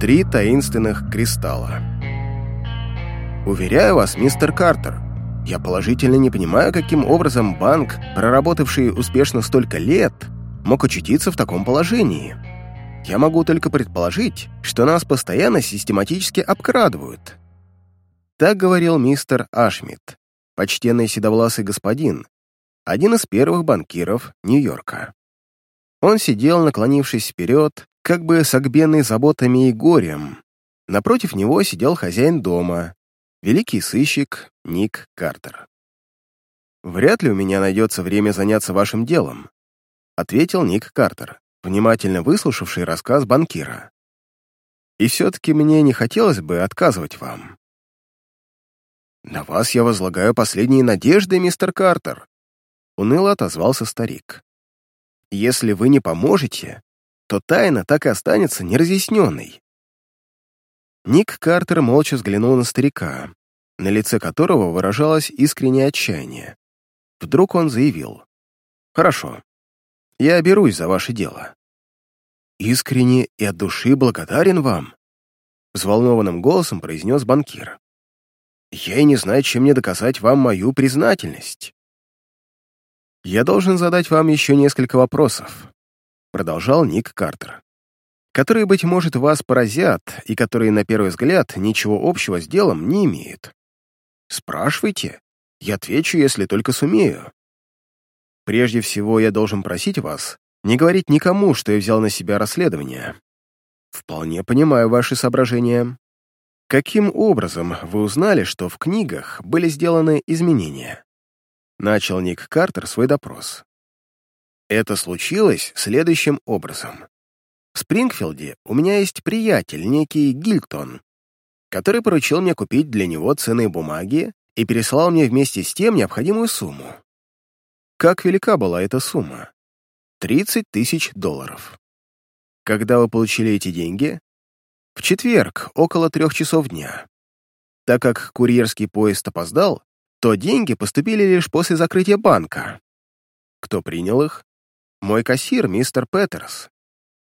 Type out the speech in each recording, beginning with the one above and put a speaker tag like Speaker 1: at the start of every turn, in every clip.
Speaker 1: Три таинственных кристалла. Уверяю вас, мистер Картер, я положительно не понимаю, каким образом банк, проработавший успешно столько лет, мог очутиться в таком положении. Я могу только предположить, что нас постоянно систематически обкрадывают. Так говорил мистер Ашмит, почтенный седовласый господин, один из первых банкиров Нью-Йорка. Он сидел, наклонившись вперед, как бы согбенный заботами и горем. Напротив него сидел хозяин дома, великий сыщик Ник Картер. «Вряд ли у меня найдется время заняться вашим делом», ответил Ник Картер, внимательно выслушавший рассказ банкира. «И все-таки мне не хотелось бы отказывать вам». «На вас я возлагаю последние надежды, мистер Картер», уныло отозвался старик. «Если вы не поможете, то тайна так и останется неразъясненной. Ник Картер молча взглянул на старика, на лице которого выражалось искреннее отчаяние. Вдруг он заявил. «Хорошо, я берусь за ваше дело». «Искренне и от души благодарен вам», взволнованным голосом произнес банкир. «Я и не знаю, чем мне доказать вам мою признательность». «Я должен задать вам еще несколько вопросов», продолжал Ник Картер которые, быть может, вас поразят и которые, на первый взгляд, ничего общего с делом не имеют. Спрашивайте, я отвечу, если только сумею. Прежде всего, я должен просить вас не говорить никому, что я взял на себя расследование. Вполне понимаю ваши соображения. Каким образом вы узнали, что в книгах были сделаны изменения? Начал Ник Картер свой допрос. Это случилось следующим образом. В Спрингфилде у меня есть приятель, некий Гильтон, который поручил мне купить для него ценные бумаги и переслал мне вместе с тем необходимую сумму. Как велика была эта сумма? 30 тысяч долларов. Когда вы получили эти деньги? В четверг, около трех часов дня. Так как курьерский поезд опоздал, то деньги поступили лишь после закрытия банка. Кто принял их? Мой кассир, мистер Петерс.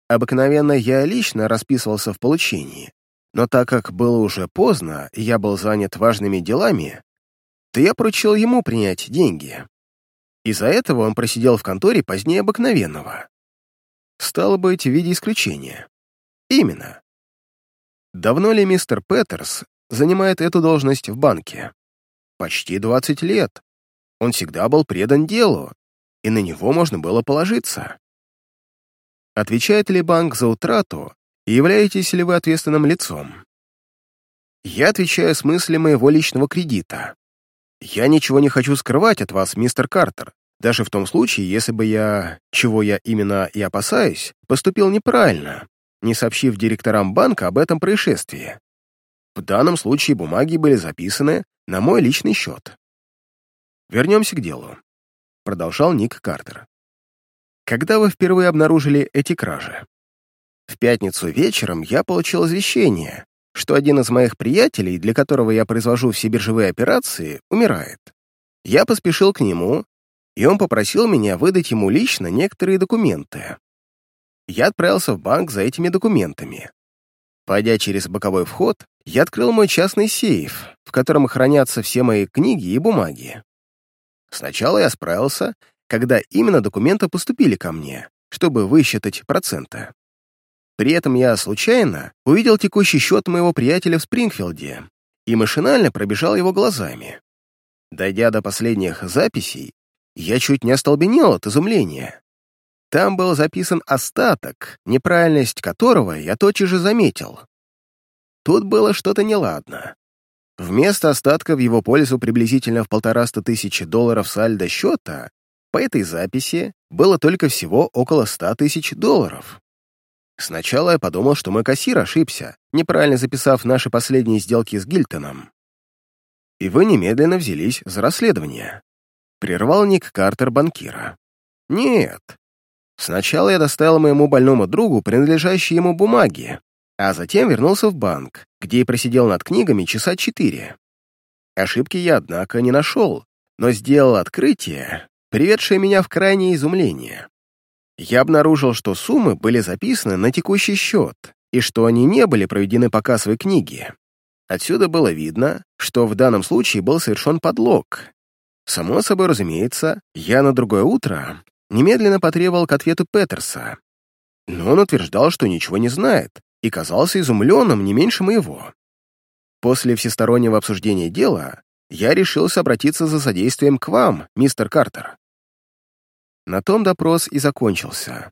Speaker 1: Обыкновенно я лично расписывался в получении, но так как было уже поздно, и я был занят важными делами, то я поручил ему принять деньги. Из-за этого он просидел в конторе позднее обыкновенного. Стало быть, в виде исключения. Именно. Давно ли мистер Петерс занимает эту должность в банке? Почти 20 лет. Он всегда был предан делу, и на него можно было положиться. Отвечает ли банк за утрату и являетесь ли вы ответственным лицом? Я отвечаю с мысли моего личного кредита. Я ничего не хочу скрывать от вас, мистер Картер, даже в том случае, если бы я, чего я именно и опасаюсь, поступил неправильно, не сообщив директорам банка об этом происшествии. В данном случае бумаги были записаны на мой личный счет. Вернемся к делу. Продолжал Ник Картер. Когда вы впервые обнаружили эти кражи? В пятницу вечером я получил извещение, что один из моих приятелей, для которого я произвожу все биржевые операции, умирает. Я поспешил к нему, и он попросил меня выдать ему лично некоторые документы. Я отправился в банк за этими документами. Пойдя через боковой вход, я открыл мой частный сейф, в котором хранятся все мои книги и бумаги. Сначала я справился когда именно документы поступили ко мне, чтобы высчитать проценты. При этом я случайно увидел текущий счет моего приятеля в Спрингфилде и машинально пробежал его глазами. Дойдя до последних записей, я чуть не остолбенел от изумления. Там был записан остаток, неправильность которого я тотчас же заметил. Тут было что-то неладно. Вместо остатка в его пользу приблизительно в полтораста тысячи долларов сальдо счета по этой записи было только всего около ста тысяч долларов. Сначала я подумал, что мой кассир ошибся, неправильно записав наши последние сделки с Гильтоном. И вы немедленно взялись за расследование. Прервал Ник Картер банкира. Нет. Сначала я доставил моему больному другу принадлежащие ему бумаги, а затем вернулся в банк, где и просидел над книгами часа четыре. Ошибки я, однако, не нашел, но сделал открытие, приведшее меня в крайнее изумление. Я обнаружил, что суммы были записаны на текущий счет, и что они не были проведены по кассовой книге. Отсюда было видно, что в данном случае был совершен подлог. Само собой разумеется, я на другое утро немедленно потребовал к ответу Петерса, но он утверждал, что ничего не знает, и казался изумленным не меньше моего. После всестороннего обсуждения дела я решился обратиться за содействием к вам, мистер Картер. На том допрос и закончился.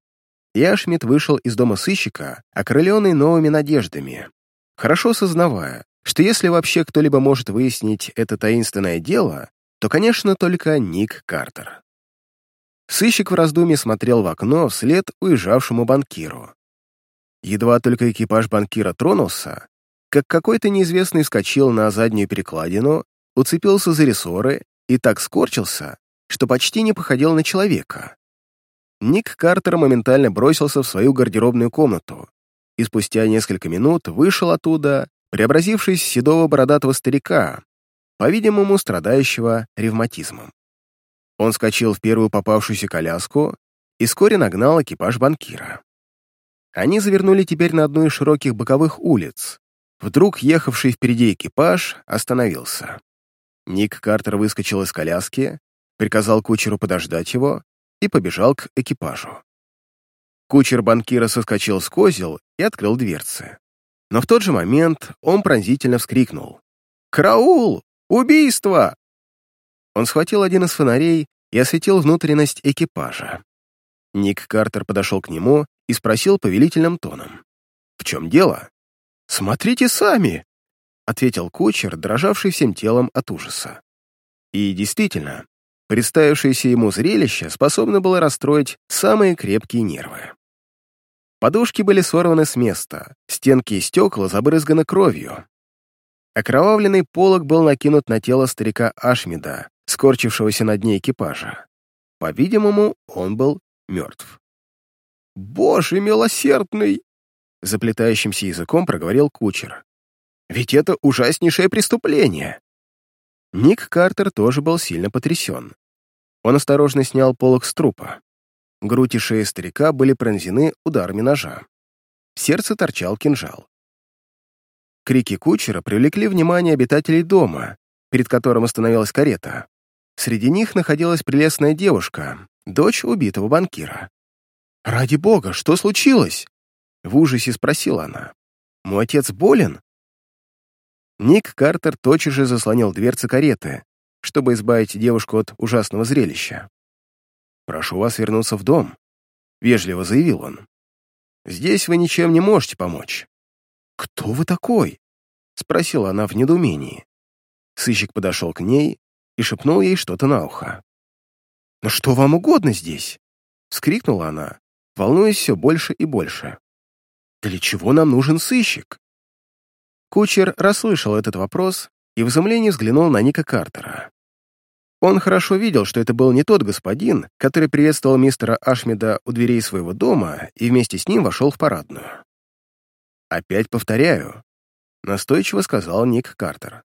Speaker 1: Яшмидт вышел из дома сыщика, окрыленный новыми надеждами, хорошо сознавая, что если вообще кто-либо может выяснить это таинственное дело, то, конечно, только Ник Картер. Сыщик в раздумье смотрел в окно вслед уезжавшему банкиру. Едва только экипаж банкира тронулся, как какой-то неизвестный вскочил на заднюю перекладину, уцепился за рессоры и так скорчился, что почти не походил на человека. Ник Картер моментально бросился в свою гардеробную комнату и спустя несколько минут вышел оттуда, преобразившись в седого бородатого старика, по-видимому, страдающего ревматизмом. Он скочил в первую попавшуюся коляску и вскоре нагнал экипаж банкира. Они завернули теперь на одну из широких боковых улиц. Вдруг ехавший впереди экипаж остановился. Ник Картер выскочил из коляски, приказал кучеру подождать его и побежал к экипажу. Кучер банкира соскочил с козел и открыл дверцы. Но в тот же момент он пронзительно вскрикнул. «Караул! Убийство!» Он схватил один из фонарей и осветил внутренность экипажа. Ник Картер подошел к нему и спросил повелительным тоном. «В чем дело?» «Смотрите сами!» — ответил кучер, дрожавший всем телом от ужаса. И действительно, представившееся ему зрелище способно было расстроить самые крепкие нервы. Подушки были сорваны с места, стенки и стекла забрызганы кровью, Окровавленный полог был накинут на тело старика Ашмида, скорчившегося на дне экипажа. По-видимому, он был мертв. «Боже милосердный!» Заплетающимся языком проговорил кучер. «Ведь это ужаснейшее преступление!» Ник Картер тоже был сильно потрясен. Он осторожно снял полог с трупа. Грудь и шея старика были пронзены ударами ножа. В сердце торчал кинжал. Крики кучера привлекли внимание обитателей дома, перед которым остановилась карета. Среди них находилась прелестная девушка, дочь убитого банкира. «Ради бога, что случилось?» В ужасе спросила она. «Мой отец болен?» Ник Картер тотчас же заслонил дверцы кареты, чтобы избавить девушку от ужасного зрелища. «Прошу вас вернуться в дом», — вежливо заявил он. «Здесь вы ничем не можете помочь. «Кто вы такой?» — спросила она в недоумении. Сыщик подошел к ней и шепнул ей что-то на ухо. «Но что вам угодно здесь?» — вскрикнула она, волнуясь все больше и больше. «Для чего нам нужен сыщик?» Кучер расслышал этот вопрос и в изумлении взглянул на Ника Картера. Он хорошо видел, что это был не тот господин, который приветствовал мистера Ашмида у дверей своего дома и вместе с ним вошел в парадную. «Опять повторяю», — настойчиво сказал Ник Картер.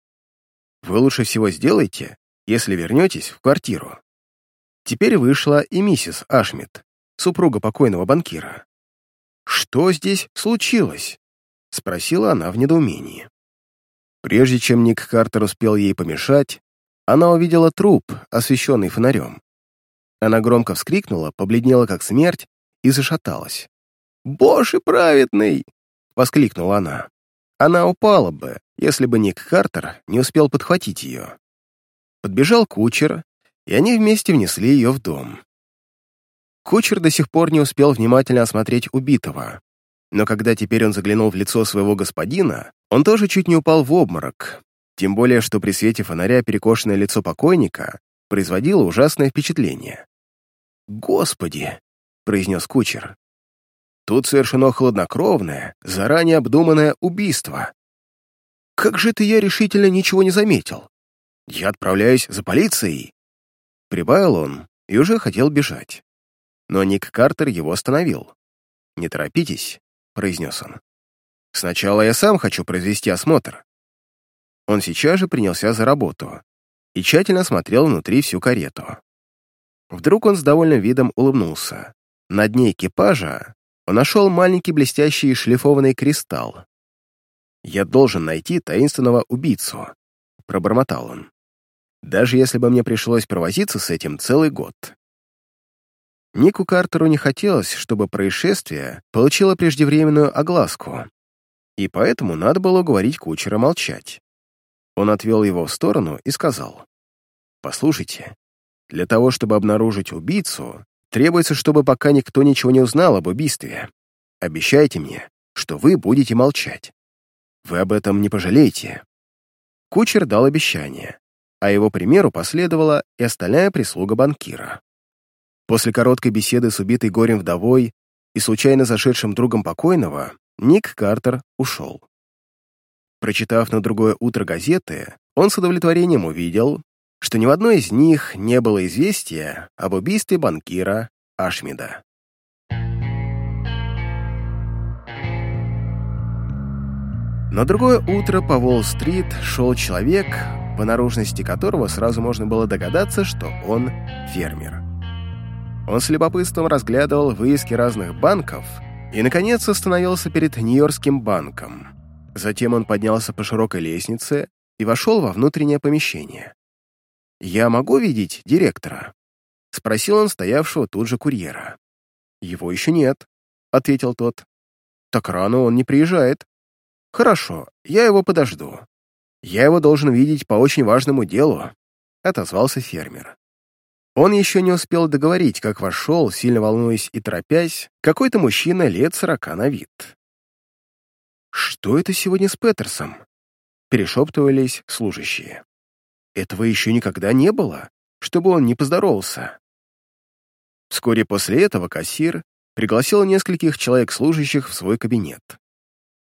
Speaker 1: «Вы лучше всего сделайте, если вернетесь в квартиру». Теперь вышла и миссис Ашмит, супруга покойного банкира. «Что здесь случилось?» — спросила она в недоумении. Прежде чем Ник Картер успел ей помешать, она увидела труп, освещенный фонарем. Она громко вскрикнула, побледнела как смерть и зашаталась. «Боже праведный!» — воскликнула она. Она упала бы, если бы Ник Картер не успел подхватить ее. Подбежал кучер, и они вместе внесли ее в дом. Кучер до сих пор не успел внимательно осмотреть убитого, но когда теперь он заглянул в лицо своего господина, он тоже чуть не упал в обморок, тем более что при свете фонаря перекошенное лицо покойника производило ужасное впечатление. «Господи!» — произнес кучер. Тут совершено хладнокровное, заранее обдуманное убийство. Как же это я решительно ничего не заметил? Я отправляюсь за полицией. Прибавил он и уже хотел бежать. Но Ник Картер его остановил. «Не торопитесь», — произнес он. «Сначала я сам хочу произвести осмотр». Он сейчас же принялся за работу и тщательно осмотрел внутри всю карету. Вдруг он с довольным видом улыбнулся. На дне экипажа он нашел маленький блестящий шлифованный кристалл. «Я должен найти таинственного убийцу», — пробормотал он. «Даже если бы мне пришлось провозиться с этим целый год». Нику Картеру не хотелось, чтобы происшествие получило преждевременную огласку, и поэтому надо было уговорить кучера молчать. Он отвел его в сторону и сказал, «Послушайте, для того, чтобы обнаружить убийцу, требуется, чтобы пока никто ничего не узнал об убийстве. Обещайте мне, что вы будете молчать. Вы об этом не пожалеете». Кучер дал обещание, а его примеру последовала и остальная прислуга банкира. После короткой беседы с убитой горем вдовой и случайно зашедшим другом покойного, Ник Картер ушел. Прочитав на другое утро газеты, он с удовлетворением увидел, что ни в одной из них не было известия об убийстве банкира Ашмида. На другое утро по Уолл-стрит шел человек, по наружности которого сразу можно было догадаться, что он фермер. Он с любопытством разглядывал вывески разных банков и, наконец, остановился перед Нью-Йоркским банком. Затем он поднялся по широкой лестнице и вошел во внутреннее помещение. «Я могу видеть директора?» — спросил он стоявшего тут же курьера. «Его еще нет», — ответил тот. «Так рано он не приезжает». «Хорошо, я его подожду. Я его должен видеть по очень важному делу», — отозвался фермер. Он еще не успел договорить, как вошел, сильно волнуясь и торопясь, какой-то мужчина лет сорока на вид. «Что это сегодня с Петерсом?» — перешептывались служащие. «Этого еще никогда не было, чтобы он не поздоровался». Вскоре после этого кассир пригласил нескольких человек-служащих в свой кабинет.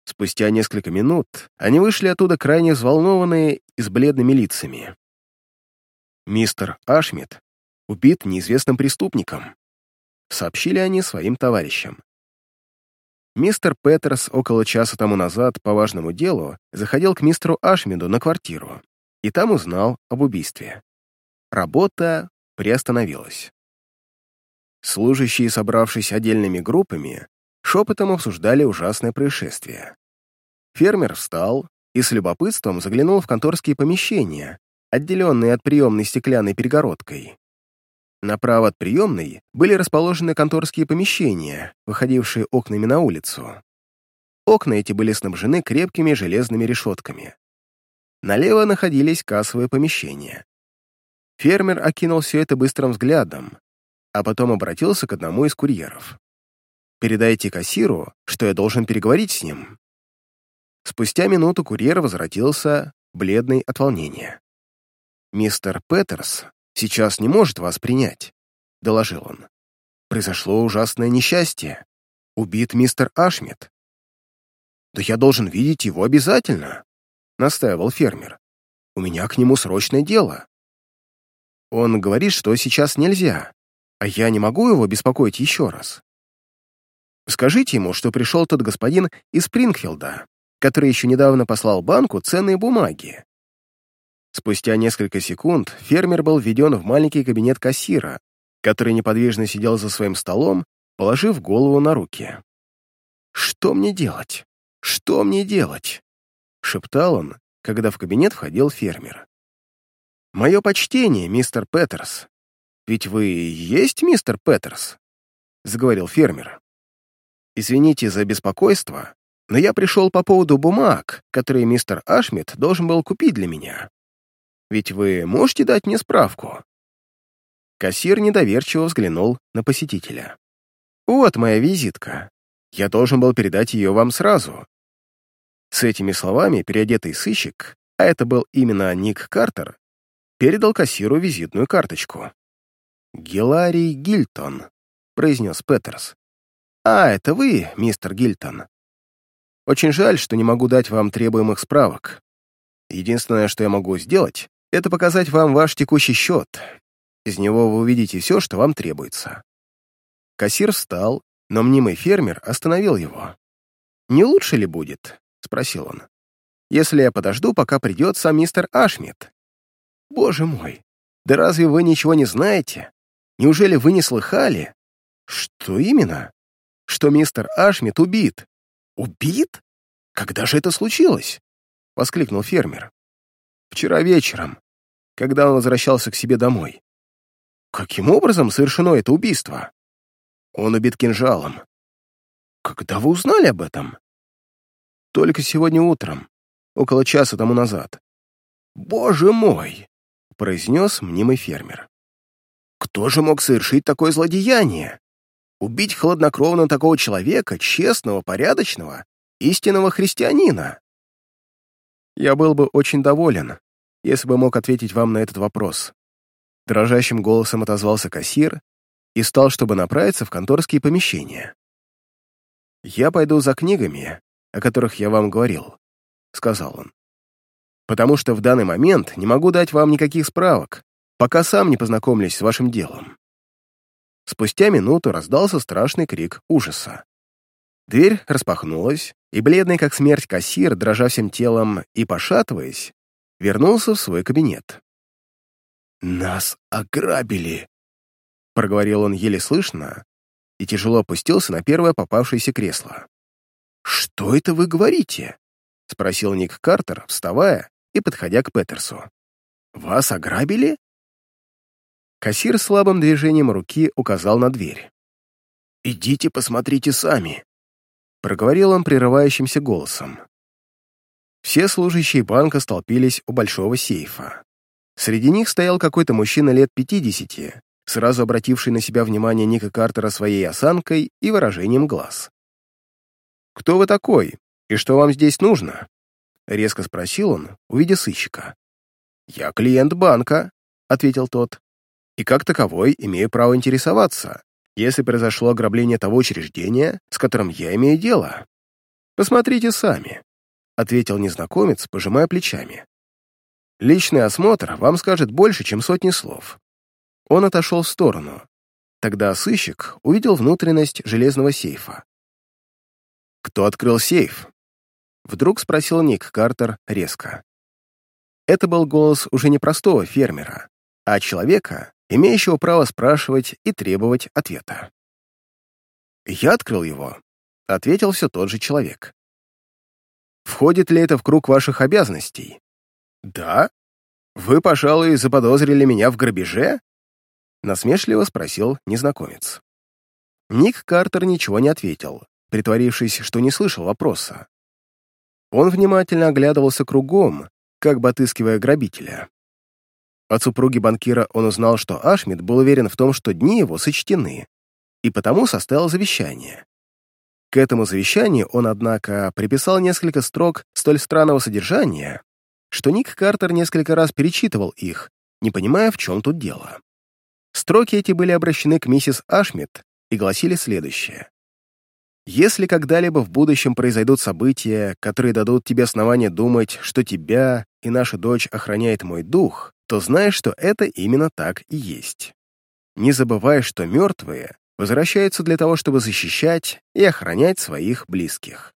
Speaker 1: Спустя несколько минут они вышли оттуда крайне взволнованные и с бледными лицами. «Мистер Ашмит убит неизвестным преступником», сообщили они своим товарищам. Мистер Петерс около часа тому назад по важному делу заходил к мистеру Ашмиду на квартиру и там узнал об убийстве. Работа приостановилась. Служащие, собравшись отдельными группами, шепотом обсуждали ужасное происшествие. Фермер встал и с любопытством заглянул в конторские помещения, отделенные от приемной стеклянной перегородкой. Направо от приемной были расположены конторские помещения, выходившие окнами на улицу. Окна эти были снабжены крепкими железными решетками. Налево находились кассовые помещения. Фермер окинул все это быстрым взглядом, а потом обратился к одному из курьеров. «Передайте кассиру, что я должен переговорить с ним». Спустя минуту курьер возвратился, бледный от волнения. «Мистер Петерс сейчас не может вас принять», — доложил он. «Произошло ужасное несчастье. Убит мистер Ашмит». «Да я должен видеть его обязательно», — настаивал фермер. «У меня к нему срочное дело». Он говорит, что сейчас нельзя, а я не могу его беспокоить еще раз. Скажите ему, что пришел тот господин из Спрингфилда, который еще недавно послал банку ценные бумаги. Спустя несколько секунд фермер был введен в маленький кабинет кассира, который неподвижно сидел за своим столом, положив голову на руки. «Что мне делать? Что мне делать?» — шептал он, когда в кабинет входил фермер. «Мое почтение, мистер Петерс», «Ведь вы есть мистер Петерс?» — заговорил фермер. «Извините за беспокойство, но я пришел по поводу бумаг, которые мистер Ашмит должен был купить для меня. Ведь вы можете дать мне справку?» Кассир недоверчиво взглянул на посетителя. «Вот моя визитка. Я должен был передать ее вам сразу». С этими словами переодетый сыщик, а это был именно Ник Картер, передал кассиру визитную карточку. «Геларий Гильтон», — произнес Петерс. «А, это вы, мистер Гильтон. Очень жаль, что не могу дать вам требуемых справок. Единственное, что я могу сделать, это показать вам ваш текущий счет. Из него вы увидите все, что вам требуется». Кассир встал, но мнимый фермер остановил его. «Не лучше ли будет?» — спросил он. «Если я подожду, пока придет сам мистер Ашмит». «Боже мой, да разве вы ничего не знаете? Неужели вы не слыхали? Что именно? что мистер Ашмит убит». «Убит? Когда же это случилось?» — воскликнул фермер. «Вчера вечером, когда он возвращался к себе домой». «Каким образом совершено это убийство?» «Он убит кинжалом». «Когда вы узнали об этом?» «Только сегодня утром, около часа тому назад». «Боже мой!» — произнес мнимый фермер. «Кто же мог совершить такое злодеяние? Убить хладнокровно такого человека, честного, порядочного, истинного христианина?» Я был бы очень доволен, если бы мог ответить вам на этот вопрос. Дрожащим голосом отозвался кассир и стал, чтобы направиться в конторские помещения. «Я пойду за книгами, о которых я вам говорил», — сказал он потому что в данный момент не могу дать вам никаких справок, пока сам не познакомлюсь с вашим делом». Спустя минуту раздался страшный крик ужаса. Дверь распахнулась, и бледный как смерть кассир, дрожа всем телом и пошатываясь, вернулся в свой кабинет. «Нас ограбили!» — проговорил он еле слышно и тяжело опустился на первое попавшееся кресло. «Что это вы говорите?» — спросил Ник Картер, вставая и подходя к Петерсу. «Вас ограбили?» Кассир слабым движением руки указал на дверь. «Идите посмотрите сами», — проговорил он прерывающимся голосом. Все служащие банка столпились у большого сейфа. Среди них стоял какой-то мужчина лет пятидесяти, сразу обративший на себя внимание Ника Картера своей осанкой и выражением глаз. «Кто вы такой? И что вам здесь нужно?» — резко спросил он, увидя сыщика. «Я клиент банка», — ответил тот, «и как таковой имею право интересоваться, если произошло ограбление того учреждения, с которым я имею дело. Посмотрите сами», — ответил незнакомец, пожимая плечами. «Личный осмотр вам скажет больше, чем сотни слов». Он отошел в сторону. Тогда сыщик увидел внутренность железного сейфа. «Кто открыл сейф?» Вдруг спросил Ник Картер резко. Это был голос уже не простого фермера, а человека, имеющего право спрашивать и требовать ответа. «Я открыл его», — ответил все тот же человек. «Входит ли это в круг ваших обязанностей?» «Да. Вы, пожалуй, заподозрили меня в грабеже?» Насмешливо спросил незнакомец. Ник Картер ничего не ответил, притворившись, что не слышал вопроса. Он внимательно оглядывался кругом, как бы отыскивая грабителя. От супруги банкира он узнал, что Ашмид был уверен в том, что дни его сочтены, и потому составил завещание. К этому завещанию он, однако, приписал несколько строк столь странного содержания, что Ник Картер несколько раз перечитывал их, не понимая, в чем тут дело. Строки эти были обращены к миссис Ашмид и гласили следующее. Если когда-либо в будущем произойдут события, которые дадут тебе основание думать, что тебя и наша дочь охраняет мой дух, то знаешь, что это именно так и есть. Не забывай, что мертвые возвращаются для того, чтобы защищать и охранять своих близких.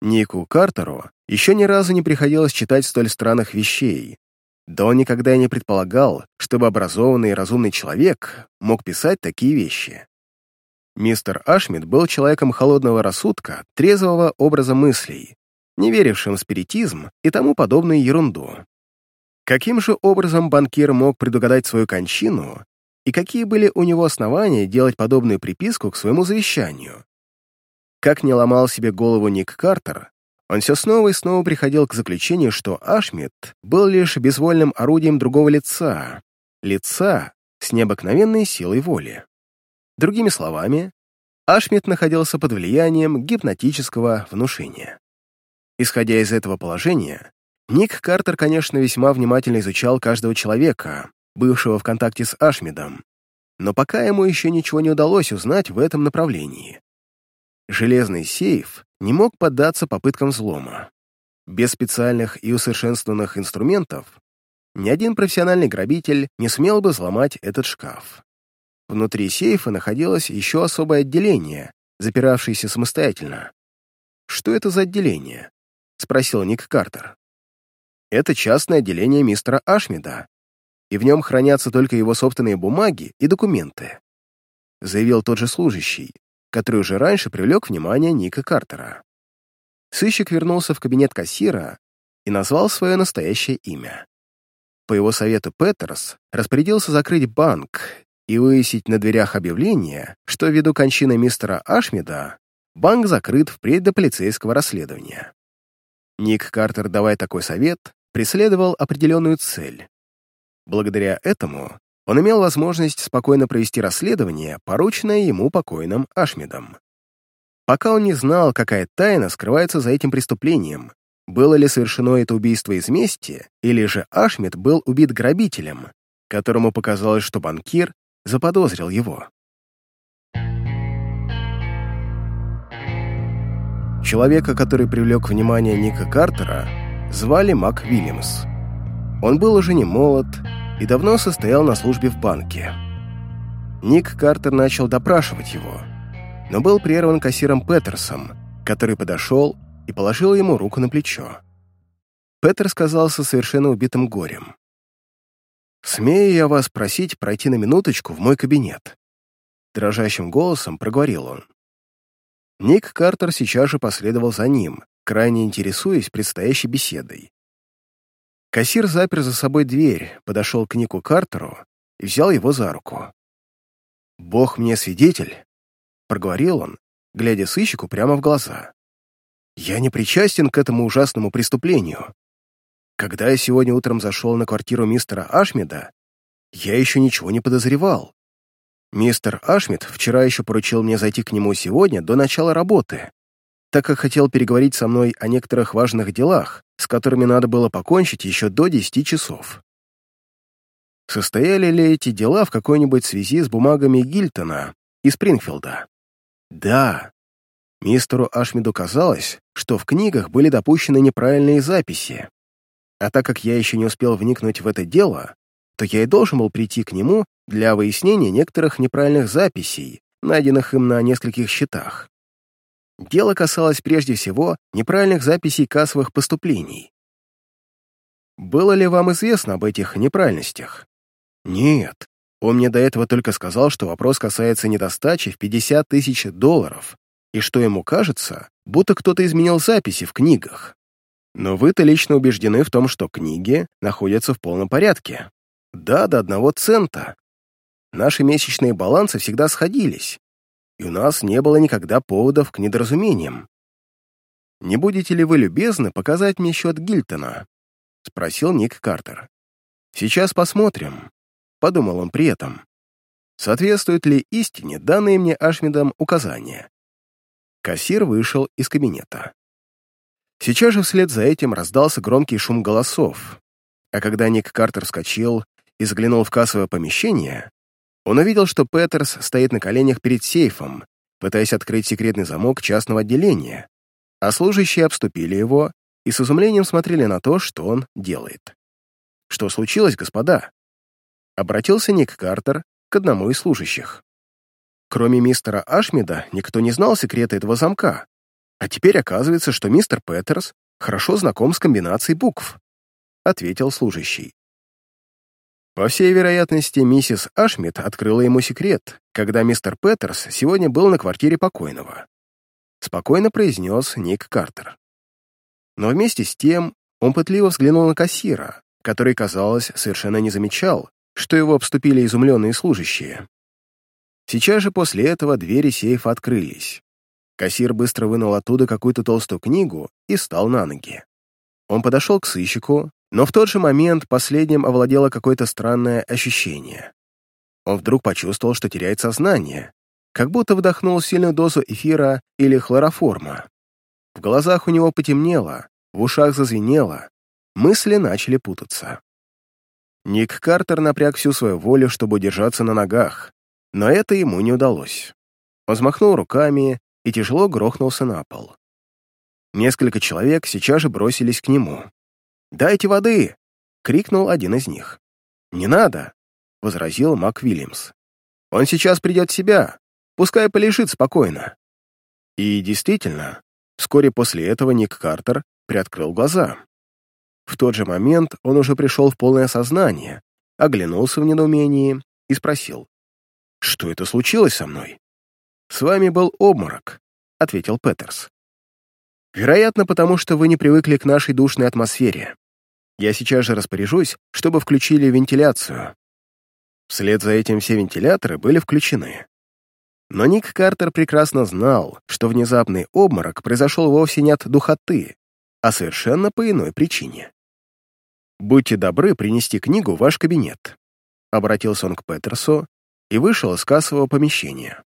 Speaker 1: Нику Картеру еще ни разу не приходилось читать столь странных вещей, да он никогда и не предполагал, чтобы образованный и разумный человек мог писать такие вещи. Мистер Ашмид был человеком холодного рассудка, трезвого образа мыслей, не верившим в спиритизм и тому подобную ерунду. Каким же образом банкир мог предугадать свою кончину, и какие были у него основания делать подобную приписку к своему завещанию? Как не ломал себе голову Ник Картер, он все снова и снова приходил к заключению, что Ашмид был лишь безвольным орудием другого лица, лица с необыкновенной силой воли. Другими словами, Ашмит находился под влиянием гипнотического внушения. Исходя из этого положения, Ник Картер, конечно, весьма внимательно изучал каждого человека, бывшего в контакте с Ашмидом, но пока ему еще ничего не удалось узнать в этом направлении. Железный сейф не мог поддаться попыткам взлома. Без специальных и усовершенствованных инструментов ни один профессиональный грабитель не сумел бы взломать этот шкаф. Внутри сейфа находилось еще особое отделение, запиравшееся самостоятельно. «Что это за отделение?» — спросил Ник Картер. «Это частное отделение мистера Ашмида, и в нем хранятся только его собственные бумаги и документы», — заявил тот же служащий, который уже раньше привлек внимание Ника Картера. Сыщик вернулся в кабинет кассира и назвал свое настоящее имя. По его совету Петерс распорядился закрыть банк и вывесить на дверях объявление, что ввиду кончины мистера Ашмида банк закрыт впредь до полицейского расследования. Ник Картер, давая такой совет, преследовал определенную цель. Благодаря этому он имел возможность спокойно провести расследование, порученное ему покойным Ашмидом. Пока он не знал, какая тайна скрывается за этим преступлением, было ли совершено это убийство из мести, или же Ашмид был убит грабителем, которому показалось, что банкир заподозрил его. Человека, который привлек внимание Ника Картера, звали Мак Вильямс. Он был уже не молод и давно состоял на службе в банке. Ник Картер начал допрашивать его, но был прерван кассиром Петерсом, который подошел и положил ему руку на плечо. Петер сказался совершенно убитым горем. «Смею я вас просить пройти на минуточку в мой кабинет?» Дрожащим голосом проговорил он. Ник Картер сейчас же последовал за ним, крайне интересуясь предстоящей беседой. Кассир запер за собой дверь, подошел к Нику Картеру и взял его за руку. «Бог мне свидетель», — проговорил он, глядя сыщику прямо в глаза. «Я не причастен к этому ужасному преступлению. Когда я сегодня утром зашел на квартиру мистера Ашмида, я еще ничего не подозревал. Мистер Ашмид вчера еще поручил мне зайти к нему сегодня до начала работы, так как хотел переговорить со мной о некоторых важных делах, с которыми надо было покончить еще до десяти часов. Состояли ли эти дела в какой-нибудь связи с бумагами Гильтона и Спрингфилда? Да. Мистеру Ашмиду казалось, что в книгах были допущены неправильные записи. А так как я еще не успел вникнуть в это дело, то я и должен был прийти к нему для выяснения некоторых неправильных записей, найденных им на нескольких счетах. Дело касалось прежде всего неправильных записей кассовых поступлений. Было ли вам известно об этих неправильностях? Нет. Он мне до этого только сказал, что вопрос касается недостачи в 50 тысяч долларов, и что ему кажется, будто кто-то изменил записи в книгах. Но вы-то лично убеждены в том, что книги находятся в полном порядке. Да, до одного цента. Наши месячные балансы всегда сходились, и у нас не было никогда поводов к недоразумениям. «Не будете ли вы любезны показать мне счет Гильтона?» — спросил Ник Картер. «Сейчас посмотрим», — подумал он при этом. «Соответствует ли истине данные мне Ашмидом указания?» Кассир вышел из кабинета. Сейчас же вслед за этим раздался громкий шум голосов, а когда Ник Картер вскочил и заглянул в кассовое помещение, он увидел, что Петерс стоит на коленях перед сейфом, пытаясь открыть секретный замок частного отделения, а служащие обступили его и с изумлением смотрели на то, что он делает. «Что случилось, господа?» Обратился Ник Картер к одному из служащих. Кроме мистера Ашмида, никто не знал секрета этого замка, а теперь оказывается, что мистер Петерс хорошо знаком с комбинацией букв, ответил служащий. По всей вероятности, миссис Ашмит открыла ему секрет, когда мистер Петерс сегодня был на квартире покойного. Спокойно произнес Ник Картер. Но вместе с тем он пытливо взглянул на кассира, который, казалось, совершенно не замечал, что его обступили изумленные служащие. Сейчас же после этого двери сейфа открылись. Кассир быстро вынул оттуда какую-то толстую книгу и встал на ноги. Он подошел к сыщику, но в тот же момент последним овладело какое-то странное ощущение. Он вдруг почувствовал, что теряет сознание, как будто вдохнул сильную дозу эфира или хлороформа. В глазах у него потемнело, в ушах зазвенело, мысли начали путаться. Ник Картер напряг всю свою волю, чтобы удержаться на ногах, но это ему не удалось. Он взмахнул руками и тяжело грохнулся на пол. Несколько человек сейчас же бросились к нему. «Дайте воды!» — крикнул один из них. «Не надо!» — возразил Мак Вильямс. «Он сейчас придет в себя. Пускай полежит спокойно». И действительно, вскоре после этого Ник Картер приоткрыл глаза. В тот же момент он уже пришел в полное сознание, оглянулся в недоумении и спросил, «Что это случилось со мной?» «С вами был обморок», — ответил Петерс. «Вероятно, потому что вы не привыкли к нашей душной атмосфере. Я сейчас же распоряжусь, чтобы включили вентиляцию». Вслед за этим все вентиляторы были включены. Но Ник Картер прекрасно знал, что внезапный обморок произошел вовсе не от духоты, а совершенно по иной причине. «Будьте добры принести книгу в ваш кабинет», — обратился он к Петерсу и вышел из кассового помещения.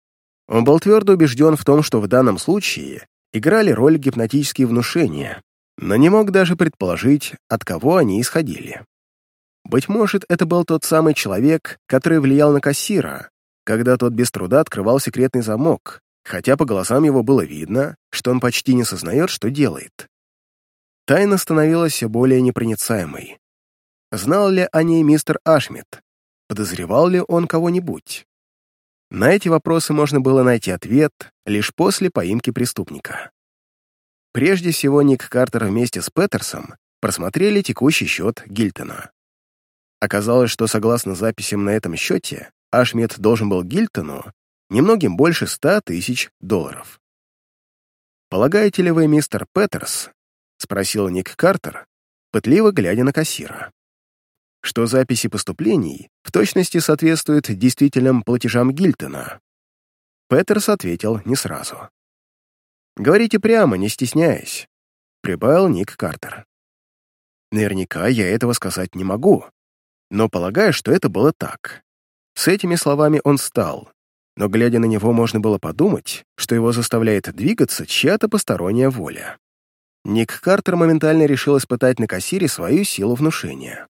Speaker 1: Он был твердо убежден в том, что в данном случае играли роль гипнотические внушения, но не мог даже предположить, от кого они исходили. Быть может, это был тот самый человек, который влиял на кассира, когда тот без труда открывал секретный замок, хотя по глазам его было видно, что он почти не сознает, что делает. Тайна становилась все более непроницаемой. Знал ли о ней мистер Ашмит? Подозревал ли он кого-нибудь? На эти вопросы можно было найти ответ лишь после поимки преступника. Прежде всего, Ник Картер вместе с Петерсом просмотрели текущий счет Гильтона. Оказалось, что согласно записям на этом счете, Ашмет должен был Гильтону немногим больше ста тысяч долларов. «Полагаете ли вы, мистер Петерс?» — спросил Ник Картер, пытливо глядя на кассира. «Что записи поступлений в точности соответствуют действительным платежам Гильтона?» Петерс ответил не сразу. «Говорите прямо, не стесняясь», — прибавил Ник Картер. «Наверняка я этого сказать не могу, но полагаю, что это было так. С этими словами он встал, но, глядя на него, можно было подумать, что его заставляет двигаться чья-то посторонняя воля. Ник Картер моментально решил испытать на кассире свою силу внушения.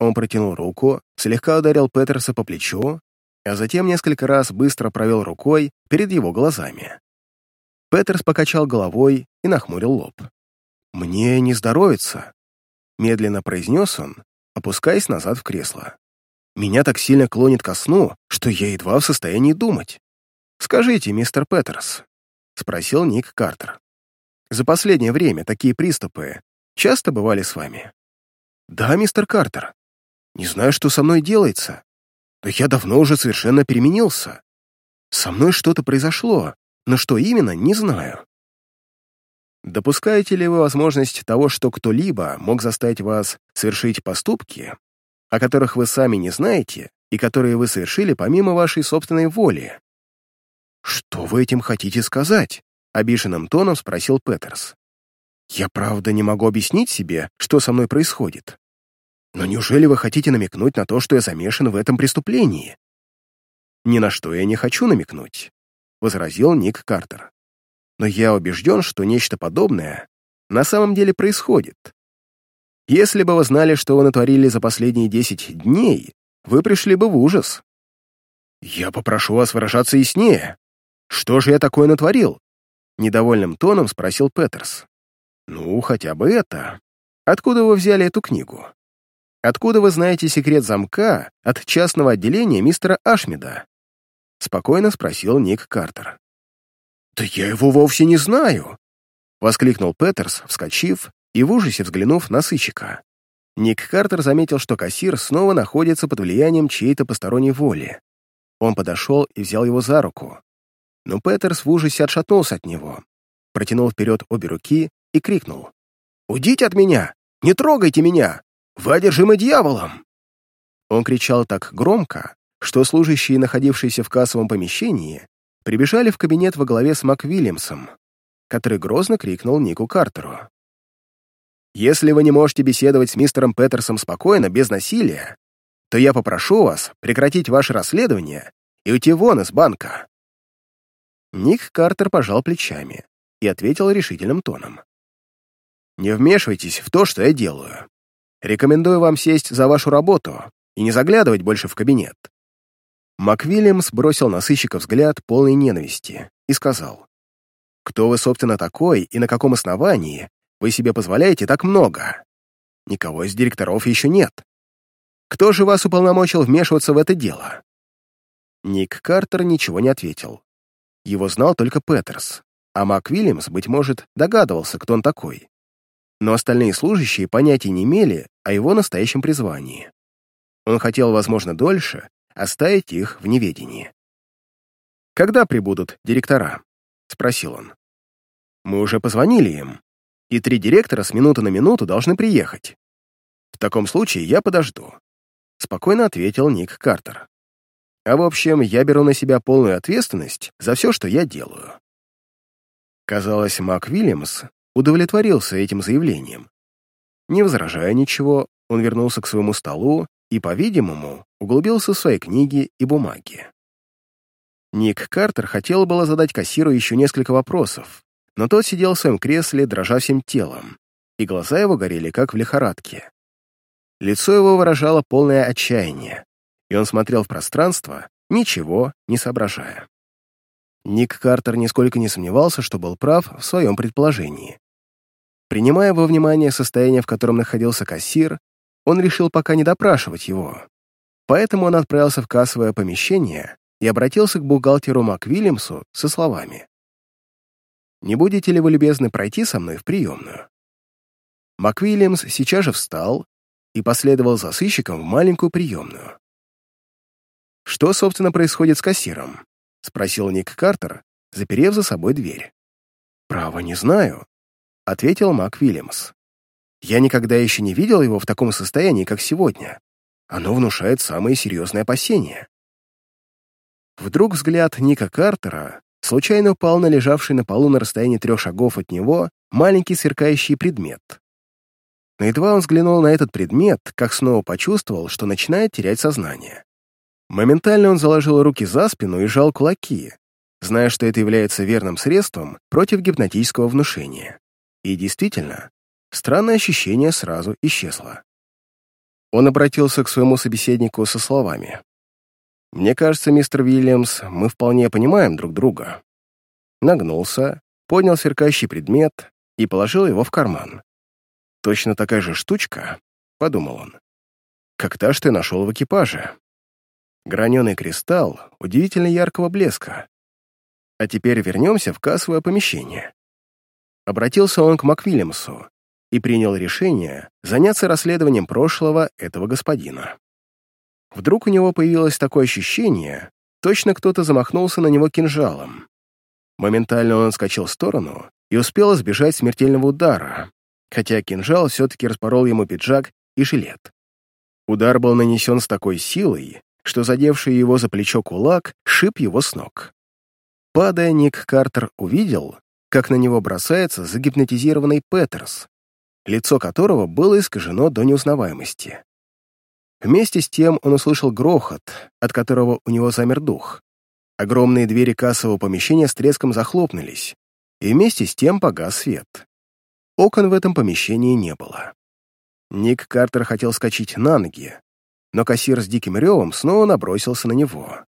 Speaker 1: Он протянул руку, слегка ударил Петерса по плечу, а затем несколько раз быстро провел рукой перед его глазами. Петерс покачал головой и нахмурил лоб. «Мне не здоровится», — медленно произнес он, опускаясь назад в кресло. Меня так сильно клонит ко сну, что я едва в состоянии думать. «Скажите, мистер Петерс», — спросил Ник Картер, «за последнее время такие приступы часто бывали с вами?» «Да, мистер Картер. Не знаю, что со мной делается, но я давно уже совершенно переменился. Со мной что-то произошло, но что именно, не знаю». Допускаете ли вы возможность того, что кто-либо мог заставить вас совершить поступки, о которых вы сами не знаете и которые вы совершили помимо вашей собственной воли. «Что вы этим хотите сказать?» — обиженным тоном спросил Петерс. «Я правда не могу объяснить себе, что со мной происходит. Но неужели вы хотите намекнуть на то, что я замешан в этом преступлении?» «Ни на что я не хочу намекнуть», — возразил Ник Картер. «Но я убежден, что нечто подобное на самом деле происходит, если бы вы знали, что вы натворили за последние десять дней, вы пришли бы в ужас. Я попрошу вас выражаться яснее. Что же я такое натворил? Недовольным тоном спросил Петерс. Ну, хотя бы это. Откуда вы взяли эту книгу? Откуда вы знаете секрет замка от частного отделения мистера Ашмида? Спокойно спросил Ник Картер. «Да я его вовсе не знаю!» — воскликнул Петерс, вскочив и в ужасе взглянув на сыщика. Ник Картер заметил, что кассир снова находится под влиянием чьей-то посторонней воли. Он подошел и взял его за руку. Но Петерс в ужасе отшатнулся от него, протянул вперед обе руки и крикнул. «Уйдите от меня! Не трогайте меня! Вы одержимы дьяволом!» Он кричал так громко, что служащие, находившиеся в кассовом помещении, прибежали в кабинет во главе с МакВильямсом, который грозно крикнул Нику Картеру. Если вы не можете беседовать с мистером Петерсом спокойно, без насилия, то я попрошу вас прекратить ваше расследование и уйти вон из банка». Ник Картер пожал плечами и ответил решительным тоном. «Не вмешивайтесь в то, что я делаю. Рекомендую вам сесть за вашу работу и не заглядывать больше в кабинет». МакВильямс бросил на сыщика взгляд полной ненависти и сказал, «Кто вы, собственно, такой и на каком основании вы себе позволяете так много. Никого из директоров еще нет. Кто же вас уполномочил вмешиваться в это дело?» Ник Картер ничего не ответил. Его знал только Петерс, а Мак Вильямс, быть может, догадывался, кто он такой. Но остальные служащие понятия не имели о его настоящем призвании. Он хотел, возможно, дольше оставить их в неведении. «Когда прибудут директора?» — спросил он. «Мы уже позвонили им, и три директора с минуты на минуту должны приехать. В таком случае я подожду», — спокойно ответил Ник Картер. «А в общем, я беру на себя полную ответственность за все, что я делаю». Казалось, Мак Вильямс удовлетворился этим заявлением. Не возражая ничего, он вернулся к своему столу и, по-видимому, углубился в свои книги и бумаги. Ник Картер хотел было задать кассиру еще несколько вопросов, но тот сидел в своем кресле, дрожа всем телом, и глаза его горели, как в лихорадке. Лицо его выражало полное отчаяние, и он смотрел в пространство, ничего не соображая. Ник Картер нисколько не сомневался, что был прав в своем предположении. Принимая во внимание состояние, в котором находился кассир, он решил пока не допрашивать его. Поэтому он отправился в кассовое помещение и обратился к бухгалтеру МакВильямсу со словами. «Не будете ли вы любезны пройти со мной в приемную?» МакВильямс сейчас же встал и последовал за сыщиком в маленькую приемную. «Что, собственно, происходит с кассиром?» — спросил Ник Картер, заперев за собой дверь. «Право, не знаю», — ответил Мак. «Я никогда еще не видел его в таком состоянии, как сегодня. Оно внушает самые серьезные опасения». Вдруг взгляд Ника Картера случайно упал на лежавший на полу на расстоянии трех шагов от него маленький сверкающий предмет. Но едва он взглянул на этот предмет, как снова почувствовал, что начинает терять сознание. Моментально он заложил руки за спину и сжал кулаки, зная, что это является верным средством против гипнотического внушения. И действительно, странное ощущение сразу исчезло. Он обратился к своему собеседнику со словами. «Мне кажется, мистер Уильямс, мы вполне понимаем друг друга». Нагнулся, поднял сверкающий предмет и положил его в карман. «Точно такая же штучка», — подумал он, — «как та, что я нашел в экипаже. Граненый кристалл удивительно яркого блеска. А теперь вернемся в кассовое помещение. Обратился он к Маквильямсу и принял решение заняться расследованием прошлого этого господина. Вдруг у него появилось такое ощущение, точно кто-то замахнулся на него кинжалом. Моментально он отскочил в сторону и успел избежать смертельного удара, хотя кинжал все-таки распорол ему пиджак и жилет. Удар был нанесен с такой силой, что задевший его за плечо кулак шип его с ног. Падая, Ник Картер увидел, как на него бросается загипнотизированный Петерс, лицо которого было искажено до неузнаваемости. Вместе с тем он услышал грохот, от которого у него замер дух. Огромные двери кассового помещения с треском захлопнулись, и вместе с тем погас свет. Окон в этом помещении не было. Ник Картер хотел скачать на ноги, но кассир с диким ревом снова набросился на него.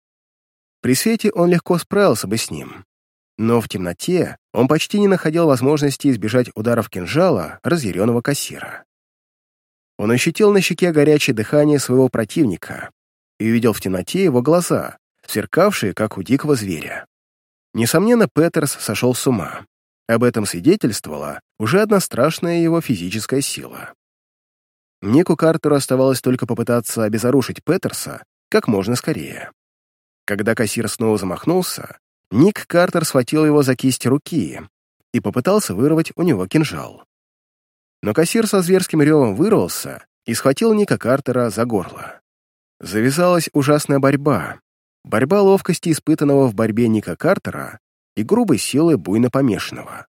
Speaker 1: При свете он легко справился бы с ним, но в темноте он почти не находил возможности избежать ударов кинжала разъяренного кассира. Он ощутил на щеке горячее дыхание своего противника и увидел в темноте его глаза, сверкавшие, как у дикого зверя. Несомненно, Петерс сошел с ума. Об этом свидетельствовала уже одна страшная его физическая сила. Нику Картеру оставалось только попытаться обезоружить Петерса как можно скорее. Когда кассир снова замахнулся, Ник Картер схватил его за кисть руки и попытался вырвать у него кинжал. Но кассир со зверским ревом вырвался и схватил Ника Картера за горло. Завязалась ужасная борьба. Борьба ловкости, испытанного в борьбе Ника Картера, и грубой силы буйно помешанного.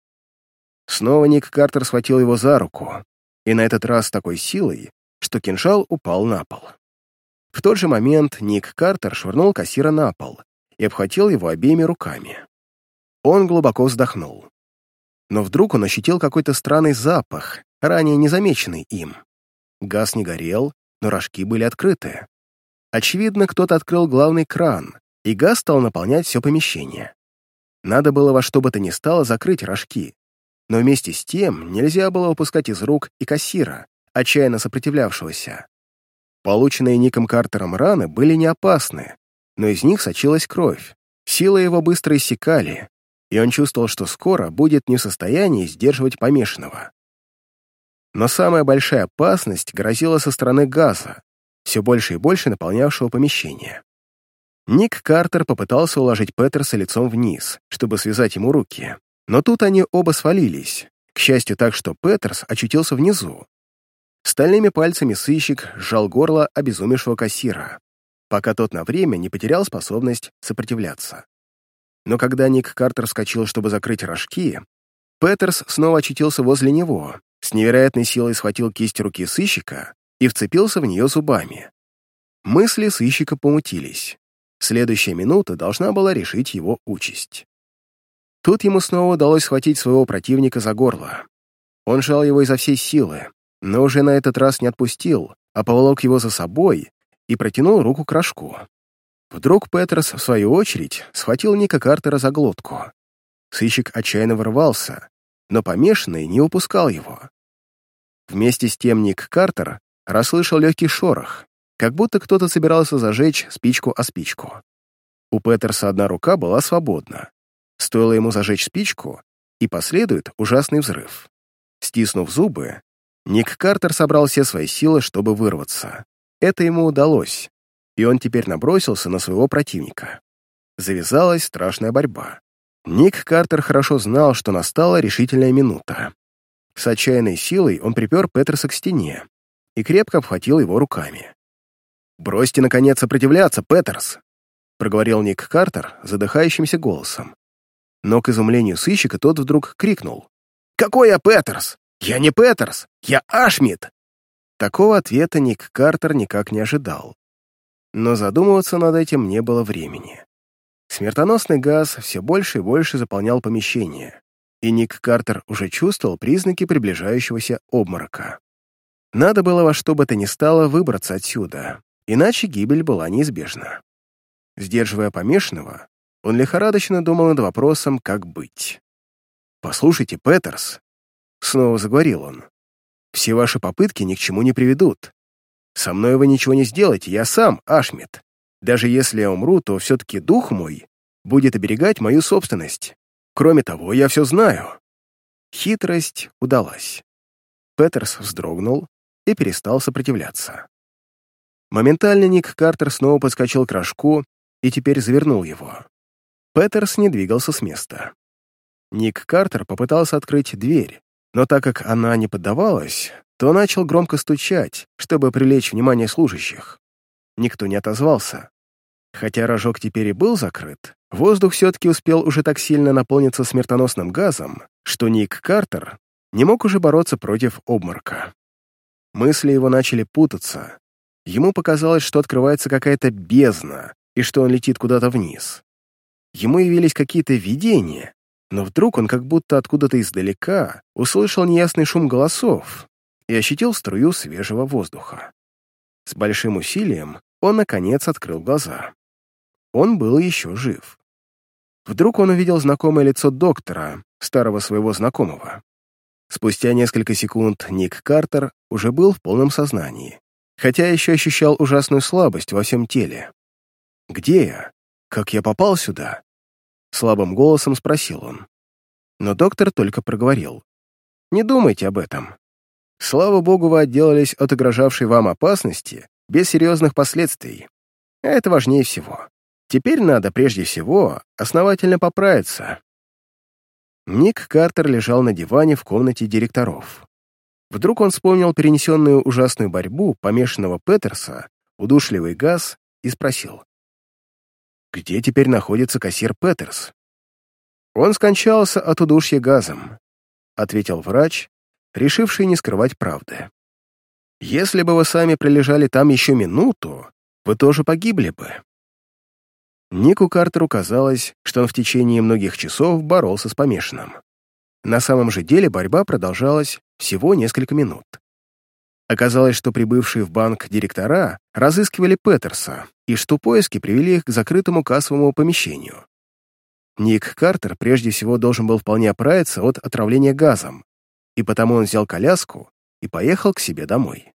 Speaker 1: Снова Ник Картер схватил его за руку, и на этот раз с такой силой, что кинжал упал на пол. В тот же момент Ник Картер швырнул кассира на пол, и обхватил его обеими руками. Он глубоко вздохнул. Но вдруг он ощутил какой-то странный запах, ранее незамеченный им. Газ не горел, но рожки были открыты. Очевидно, кто-то открыл главный кран, и газ стал наполнять все помещение. Надо было во что бы то ни стало закрыть рожки. Но вместе с тем нельзя было выпускать из рук и кассира, отчаянно сопротивлявшегося. Полученные Ником Картером раны были не опасны, но из них сочилась кровь. Силы его быстро иссякали, и он чувствовал, что скоро будет не в состоянии сдерживать помешанного. Но самая большая опасность грозила со стороны газа, все больше и больше наполнявшего помещение. Ник Картер попытался уложить Петерса лицом вниз, чтобы связать ему руки, но тут они оба свалились, к счастью так, что Петерс очутился внизу. Стальными пальцами сыщик сжал горло обезумевшего кассира, пока тот на время не потерял способность сопротивляться. Но когда Ник Картер вскочил, чтобы закрыть рожки, Петерс снова очутился возле него, с невероятной силой схватил кисть руки сыщика и вцепился в нее зубами. Мысли сыщика помутились. Следующая минута должна была решить его участь. Тут ему снова удалось схватить своего противника за горло. Он жал его изо всей силы, но уже на этот раз не отпустил, а поволок его за собой и протянул руку к рожку. Вдруг Петерс, в свою очередь, схватил Ника Картера за глотку. Сыщик отчаянно вырвался, но помешанный не упускал его. Вместе с тем Ник Картер расслышал легкий шорох, как будто кто-то собирался зажечь спичку о спичку. У Петерса одна рука была свободна. Стоило ему зажечь спичку, и последует ужасный взрыв. Стиснув зубы, Ник Картер собрал все свои силы, чтобы вырваться. Это ему удалось, и он теперь набросился на своего противника. Завязалась страшная борьба. Ник Картер хорошо знал, что настала решительная минута. С отчаянной силой он припер Петерса к стене и крепко обхватил его руками. «Бросьте, наконец, сопротивляться, Петерс!» проговорил Ник Картер задыхающимся голосом. Но к изумлению сыщика тот вдруг крикнул. «Какой я Петерс? Я не Петерс! Я Ашмит!» Такого ответа Ник Картер никак не ожидал. Но задумываться над этим не было времени. Смертоносный газ все больше и больше заполнял помещение, и Ник Картер уже чувствовал признаки приближающегося обморока. Надо было во что бы то ни стало выбраться отсюда, иначе гибель была неизбежна. Сдерживая помешанного, он лихорадочно думал над вопросом, как быть. «Послушайте, Петерс», — снова заговорил он, — «все ваши попытки ни к чему не приведут. Со мной вы ничего не сделаете, я сам Ашмит. Даже если я умру, то все-таки дух мой будет оберегать мою собственность. Кроме того, я все знаю». Хитрость удалась. Петерс вздрогнул и перестал сопротивляться. Моментально Ник Картер снова подскочил к рожку и теперь завернул его. Петерс не двигался с места. Ник Картер попытался открыть дверь, но так как она не поддавалась, то начал громко стучать, чтобы привлечь внимание служащих. Никто не отозвался. Хотя рожок теперь и был закрыт, воздух все-таки успел уже так сильно наполниться смертоносным газом, что Ник Картер не мог уже бороться против обморока. Мысли его начали путаться. Ему показалось, что открывается какая-то бездна, и что он летит куда-то вниз. Ему явились какие-то видения, но вдруг он как будто откуда-то издалека услышал неясный шум голосов и ощутил струю свежего воздуха. С большим усилием он, наконец, открыл глаза. Он был еще жив. Вдруг он увидел знакомое лицо доктора, старого своего знакомого. Спустя несколько секунд Ник Картер уже был в полном сознании, хотя еще ощущал ужасную слабость во всем теле. «Где я? Как я попал сюда?» Слабым голосом спросил он. Но доктор только проговорил. «Не думайте об этом. Слава богу, вы отделались от угрожавшей вам опасности без серьезных последствий. Это важнее всего. Теперь надо прежде всего основательно поправиться». Ник Картер лежал на диване в комнате директоров. Вдруг он вспомнил перенесенную ужасную борьбу помешанного Петерса, удушливый газ, и спросил. Где теперь находится кассир Петерс? Он скончался от удушья газом, ответил врач, решивший не скрывать правды. Если бы вы сами пролежали там еще минуту, вы тоже погибли бы. Нику Картеру казалось, что он в течение многих часов боролся с помешанным. На самом же деле борьба продолжалась всего несколько минут. Оказалось, что прибывшие в банк директора разыскивали Петерса, и что поиски привели их к закрытому кассовому помещению. Ник Картер прежде всего должен был вполне оправиться от отравления газом, и потому он взял коляску и поехал к себе домой.